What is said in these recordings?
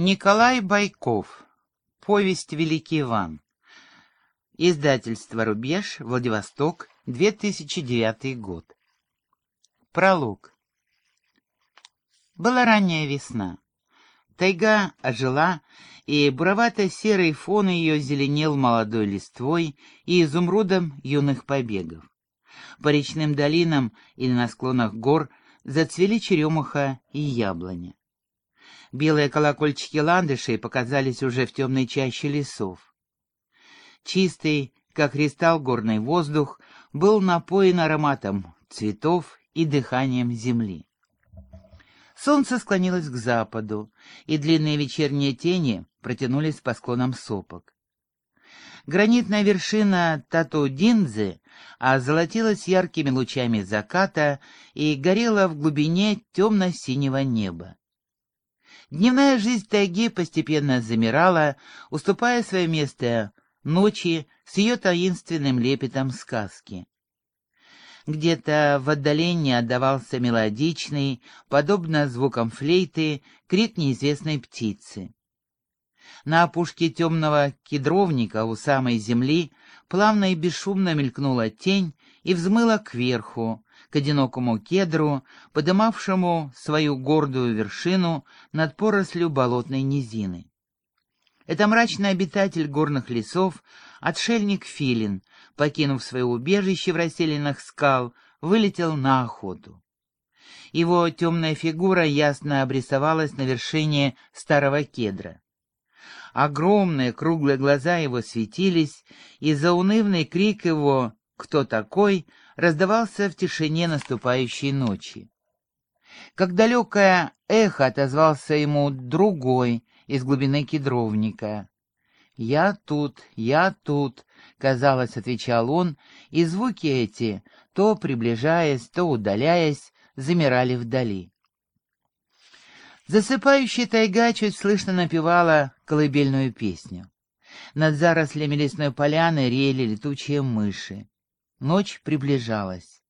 Николай Байков. Повесть «Великий Иван». Издательство «Рубеж», Владивосток, 2009 год. Пролог. Была ранняя весна. Тайга ожила, и буровато-серый фон ее зеленел молодой листвой и изумрудом юных побегов. По речным долинам или на склонах гор зацвели черемуха и яблоня. Белые колокольчики ландышей показались уже в темной чаще лесов. Чистый, как кристалл горный воздух, был напоен ароматом цветов и дыханием земли. Солнце склонилось к западу, и длинные вечерние тени протянулись по склонам сопок. Гранитная вершина Тату-Динзы озолотилась яркими лучами заката и горела в глубине темно-синего неба. Дневная жизнь тайги постепенно замирала, уступая свое место ночи с ее таинственным лепетом сказки. Где-то в отдалении отдавался мелодичный, подобно звукам флейты, крик неизвестной птицы. На опушке темного кедровника у самой земли плавно и бесшумно мелькнула тень и взмыла кверху, к одинокому кедру, подымавшему свою гордую вершину над порослью болотной низины. Это мрачный обитатель горных лесов, отшельник Филин, покинув свое убежище в расселенных скал, вылетел на охоту. Его темная фигура ясно обрисовалась на вершине старого кедра. Огромные круглые глаза его светились, и заунывный крик его «Кто такой?» Раздавался в тишине наступающей ночи. Как далекое эхо отозвался ему другой из глубины кедровника. «Я тут, я тут», — казалось, отвечал он, и звуки эти, то приближаясь, то удаляясь, замирали вдали. Засыпающая тайга чуть слышно напевала колыбельную песню. Над зарослями лесной поляны рели летучие мыши. Ночь приближалась.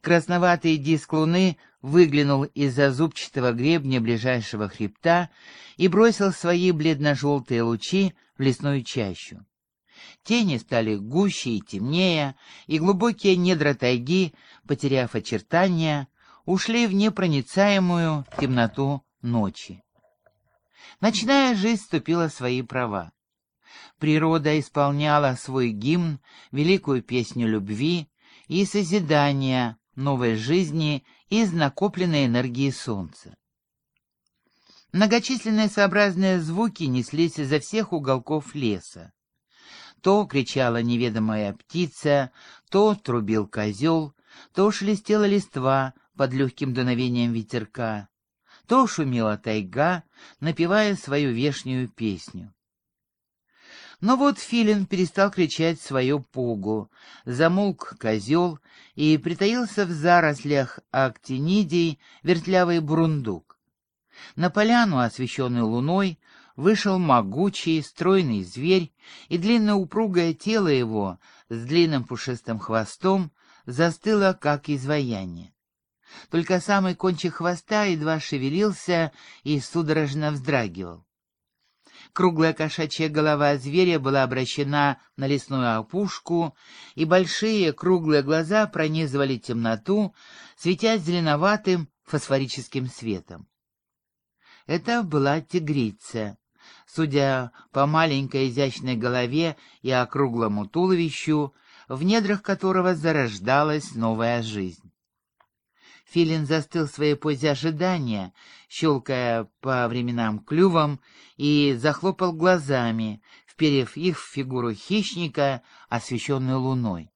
Красноватый диск луны выглянул из-за зубчатого гребня ближайшего хребта и бросил свои бледно-желтые лучи в лесную чащу. Тени стали гуще и темнее, и глубокие недра тайги, потеряв очертания, ушли в непроницаемую темноту ночи. Ночная жизнь вступила в свои права. Природа исполняла свой гимн, великую песню любви и созидания, новой жизни из накопленной энергии солнца. Многочисленные сообразные звуки неслись изо всех уголков леса. То кричала неведомая птица, то трубил козел, то шелестела листва под легким дуновением ветерка, то шумела тайга, напевая свою вешнюю песню. Но вот Филин перестал кричать свою пугу, замолк козел и притаился в зарослях актинидий вертлявый бурундук. На поляну, освещенную луной, вышел могучий, стройный зверь, и длинное упругое тело его с длинным пушистым хвостом застыло, как изваяние. Только самый кончик хвоста едва шевелился и судорожно вздрагивал. Круглая кошачья голова зверя была обращена на лесную опушку, и большие круглые глаза пронизывали темноту, светясь зеленоватым фосфорическим светом. Это была тигрица. Судя по маленькой изящной голове и округлому туловищу, в недрах которого зарождалась новая жизнь. Филин застыл в своей позе ожидания, щелкая по временам клювом, и захлопал глазами, вперев их в фигуру хищника, освещенную луной.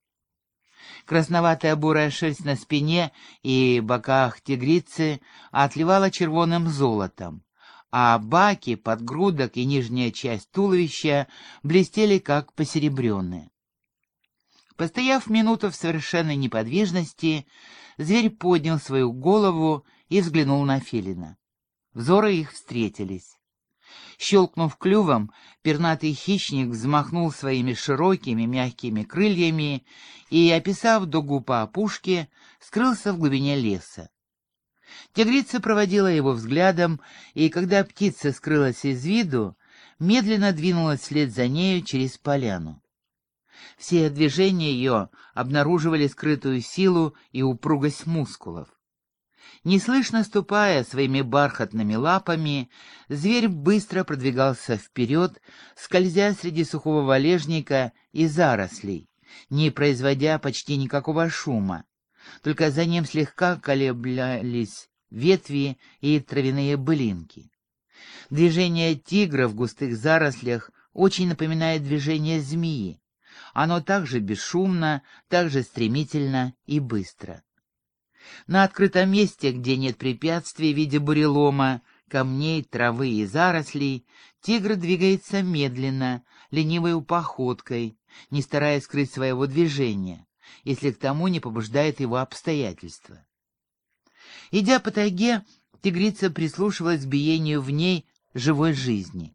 Красноватая бурая шерсть на спине и боках тигрицы отливала червоным золотом, а баки, подгрудок и нижняя часть туловища блестели как посеребренные. Постояв минуту в совершенной неподвижности, зверь поднял свою голову и взглянул на Филина. Взоры их встретились. Щелкнув клювом, пернатый хищник взмахнул своими широкими мягкими крыльями и, описав дугу по опушке, скрылся в глубине леса. Тигрица проводила его взглядом, и когда птица скрылась из виду, медленно двинулась вслед за нею через поляну. Все движения ее обнаруживали скрытую силу и упругость мускулов. Неслышно ступая своими бархатными лапами, зверь быстро продвигался вперед, скользя среди сухого валежника и зарослей, не производя почти никакого шума. Только за ним слегка колеблялись ветви и травяные былинки. Движение тигра в густых зарослях очень напоминает движение змеи. Оно также бесшумно, также стремительно и быстро. На открытом месте, где нет препятствий в виде бурелома, камней, травы и зарослей, тигр двигается медленно, ленивой походкой, не стараясь скрыть своего движения, если к тому не побуждает его обстоятельства. Идя по тайге, тигрица прислушивалась к биению в ней живой жизни.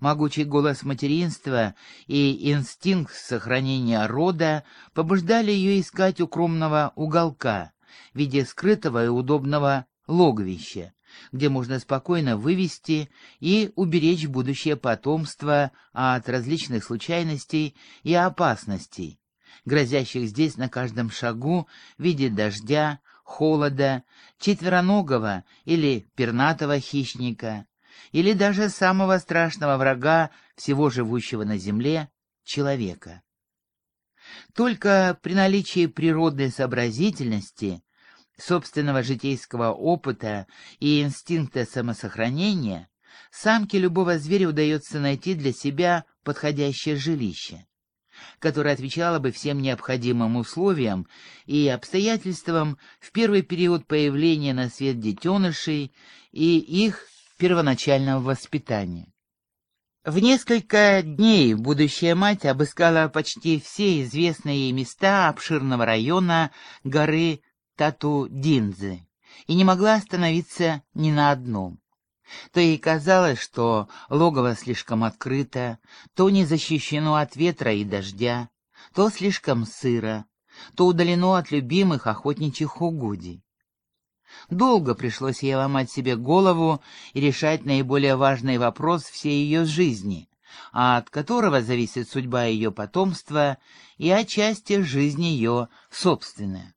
Могучий голос материнства и инстинкт сохранения рода побуждали ее искать укромного уголка, в виде скрытого и удобного логовища, где можно спокойно вывести и уберечь будущее потомство от различных случайностей и опасностей, грозящих здесь на каждом шагу в виде дождя, холода, четвероногого или пернатого хищника, или даже самого страшного врага всего живущего на земле — человека. Только при наличии природной сообразительности собственного житейского опыта и инстинкта самосохранения, самке любого зверя удается найти для себя подходящее жилище, которое отвечало бы всем необходимым условиям и обстоятельствам в первый период появления на свет детенышей и их первоначального воспитания. В несколько дней будущая мать обыскала почти все известные ей места обширного района горы Тату-Динзы и не могла остановиться ни на одном. То ей казалось, что логово слишком открыто, то не защищено от ветра и дождя, то слишком сыро, то удалено от любимых охотничьих угодий. Долго пришлось ей ломать себе голову и решать наиболее важный вопрос всей ее жизни, от которого зависит судьба ее потомства и отчасти жизнь ее собственная.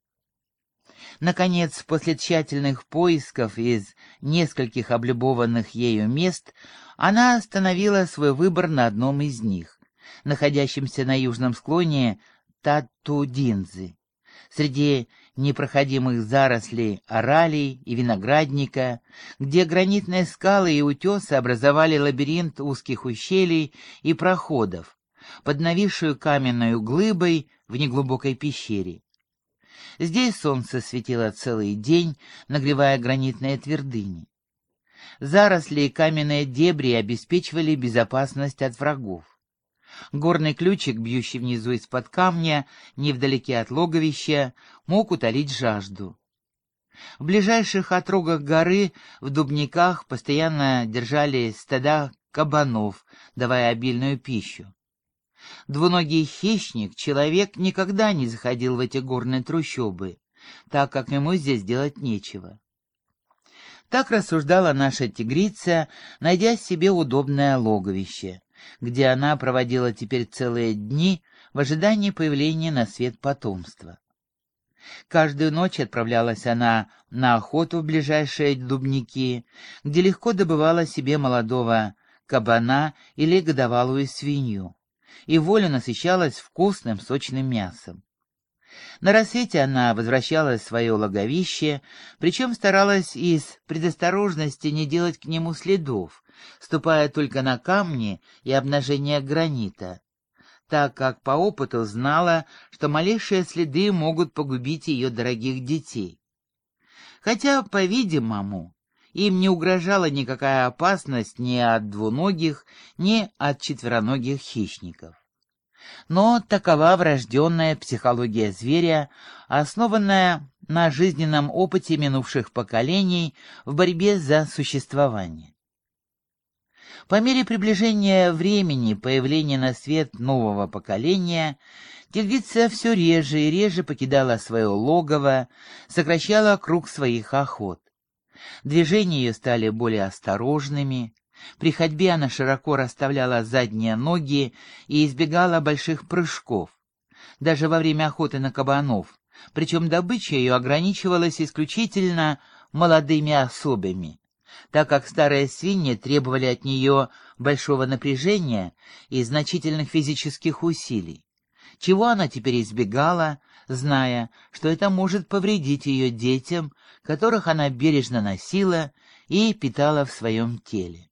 Наконец, после тщательных поисков из нескольких облюбованных ею мест, она остановила свой выбор на одном из них, находящемся на южном склоне Татудинзы, среди непроходимых зарослей оралей и виноградника, где гранитные скалы и утесы образовали лабиринт узких ущелий и проходов, под нависшую каменную глыбой в неглубокой пещере. Здесь солнце светило целый день, нагревая гранитные твердыни. Заросли и каменные дебри обеспечивали безопасность от врагов. Горный ключик, бьющий внизу из-под камня, невдалеке от логовища, мог утолить жажду. В ближайших отрогах горы, в дубниках, постоянно держали стада кабанов, давая обильную пищу. Двуногий хищник, человек, никогда не заходил в эти горные трущобы, так как ему здесь делать нечего. Так рассуждала наша тигрица, найдя себе удобное логовище, где она проводила теперь целые дни в ожидании появления на свет потомства. Каждую ночь отправлялась она на охоту в ближайшие дубники, где легко добывала себе молодого кабана или годовалую свинью и воля насыщалась вкусным сочным мясом. На рассвете она возвращалась в свое логовище, причем старалась из предосторожности не делать к нему следов, ступая только на камни и обнажение гранита, так как по опыту знала, что малейшие следы могут погубить ее дорогих детей. Хотя, по-видимому, им не угрожала никакая опасность ни от двуногих, ни от четвероногих хищников. Но такова врожденная психология зверя, основанная на жизненном опыте минувших поколений в борьбе за существование. По мере приближения времени появления на свет нового поколения, тигрица все реже и реже покидала свое логово, сокращала круг своих охот. Движения ее стали более осторожными. При ходьбе она широко расставляла задние ноги и избегала больших прыжков. Даже во время охоты на кабанов, причем добыча ее ограничивалась исключительно молодыми особами, так как старые свиньи требовали от нее большого напряжения и значительных физических усилий, чего она теперь избегала, зная, что это может повредить ее детям, которых она бережно носила и питала в своем теле.